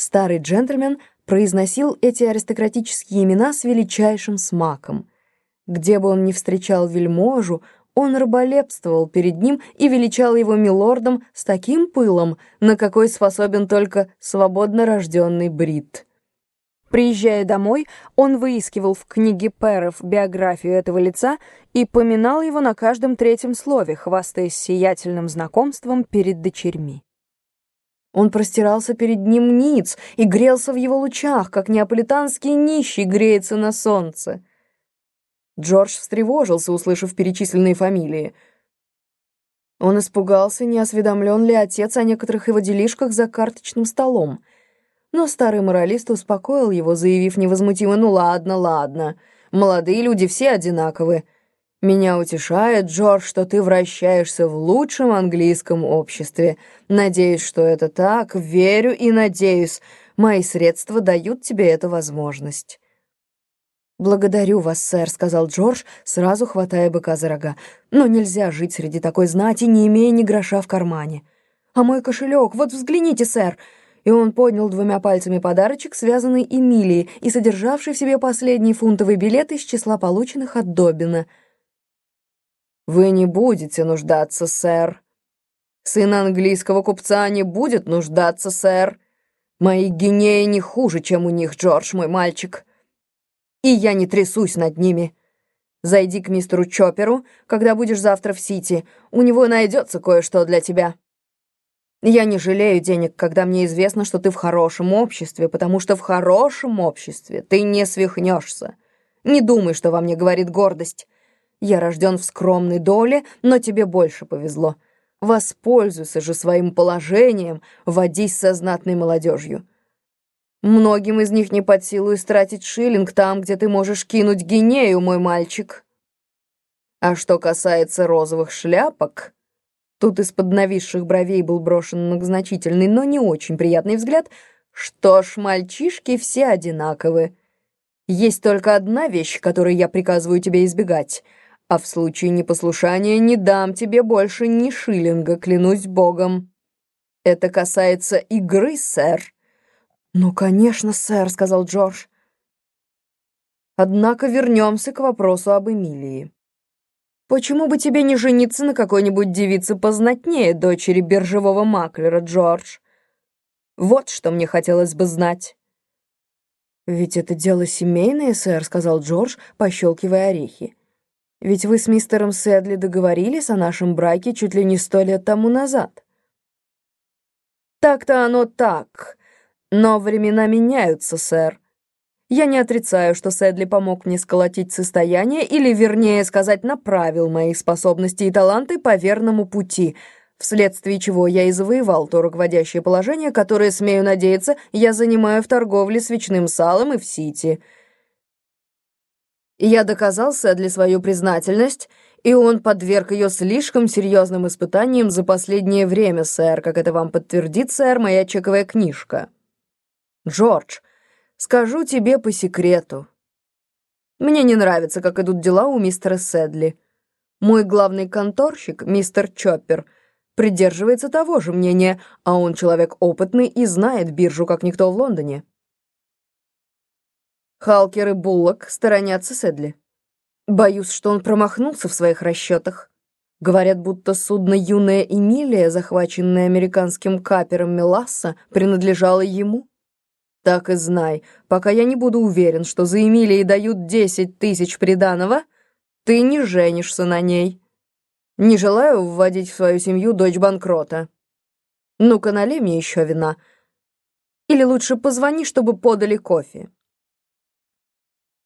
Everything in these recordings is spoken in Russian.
Старый джентльмен произносил эти аристократические имена с величайшим смаком. Где бы он ни встречал вельможу, он раболепствовал перед ним и величал его милордом с таким пылом, на какой способен только свободно рожденный брит. Приезжая домой, он выискивал в книге Перов биографию этого лица и поминал его на каждом третьем слове, хвастаясь сиятельным знакомством перед дочерьми. Он простирался перед ним ниц и грелся в его лучах, как неаполитанский нищий греется на солнце. Джордж встревожился, услышав перечисленные фамилии. Он испугался, не осведомлен ли отец о некоторых его делишках за карточным столом. Но старый моралист успокоил его, заявив невозмутимо «Ну ладно, ладно, молодые люди все одинаковы». Меня утешает, Джордж, что ты вращаешься в лучшем английском обществе. Надеюсь, что это так, верю и надеюсь. Мои средства дают тебе эту возможность. «Благодарю вас, сэр», — сказал Джордж, сразу хватая быка за рога. «Но нельзя жить среди такой знати, не имея ни гроша в кармане. А мой кошелек, вот взгляните, сэр!» И он поднял двумя пальцами подарочек, связанный Эмилией и содержавший в себе последний фунтовый билет из числа полученных от Добина — вы не будете нуждаться, сэр. Сын английского купца не будет нуждаться, сэр. Мои гинеи не хуже, чем у них, Джордж, мой мальчик. И я не трясусь над ними. Зайди к мистеру Чопперу, когда будешь завтра в Сити. У него найдется кое-что для тебя. Я не жалею денег, когда мне известно, что ты в хорошем обществе, потому что в хорошем обществе ты не свихнешься. Не думай, что во мне говорит гордость. Я рожден в скромной доле, но тебе больше повезло. Воспользуйся же своим положением, водись со знатной молодежью. Многим из них не под силу истратить шиллинг там, где ты можешь кинуть гинею, мой мальчик. А что касается розовых шляпок... Тут из-под нависших бровей был брошен многозначительный, но не очень приятный взгляд. Что ж, мальчишки все одинаковы. Есть только одна вещь, которую я приказываю тебе избегать — а в случае непослушания не дам тебе больше ни шиллинга, клянусь богом. Это касается игры, сэр». «Ну, конечно, сэр», — сказал Джордж. Однако вернемся к вопросу об Эмилии. Почему бы тебе не жениться на какой-нибудь девице познатнее дочери биржевого маклера, Джордж? Вот что мне хотелось бы знать. «Ведь это дело семейное, сэр», — сказал Джордж, пощелкивая орехи. Ведь вы с мистером Сэдли договорились о нашем браке чуть ли не сто лет тому назад. Так-то оно так, но времена меняются, сэр. Я не отрицаю, что Сэдли помог мне сколотить состояние, или, вернее сказать, направил мои способности и таланты по верному пути, вследствие чего я и завоевал то руководящее положение, которое, смею надеяться, я занимаю в торговле свечным салом и в Сити — я доказал Сэдли свою признательность, и он подверг ее слишком серьезным испытаниям за последнее время, сэр, как это вам подтвердит, сэр, моя чековая книжка. Джордж, скажу тебе по секрету. Мне не нравится, как идут дела у мистера Сэдли. Мой главный конторщик, мистер Чоппер, придерживается того же мнения, а он человек опытный и знает биржу, как никто в Лондоне. Халкер и Буллок сторонятся Седли. Боюсь, что он промахнулся в своих расчетах. Говорят, будто судно «Юная Эмилия», захваченное американским капером Меласса, принадлежало ему. Так и знай, пока я не буду уверен, что за Эмилией дают десять тысяч приданого, ты не женишься на ней. Не желаю вводить в свою семью дочь банкрота. Ну-ка, налей мне еще вина. Или лучше позвони, чтобы подали кофе.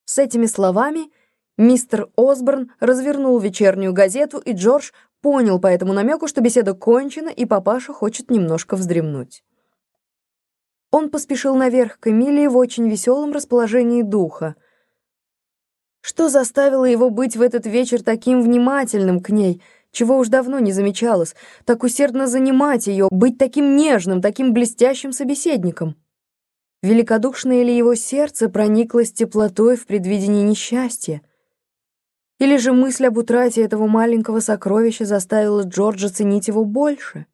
С этими словами мистер Осборн развернул вечернюю газету, и Джордж понял по этому намеку, что беседа кончена, и папаша хочет немножко вздремнуть. Он поспешил наверх к Эмилии в очень веселом расположении духа. Что заставило его быть в этот вечер таким внимательным к ней, чего уж давно не замечалось, так усердно занимать ее, быть таким нежным, таким блестящим собеседником? Великодушное ли его сердце прониклось теплотой в предвидении несчастья? Или же мысль об утрате этого маленького сокровища заставила Джорджа ценить его больше?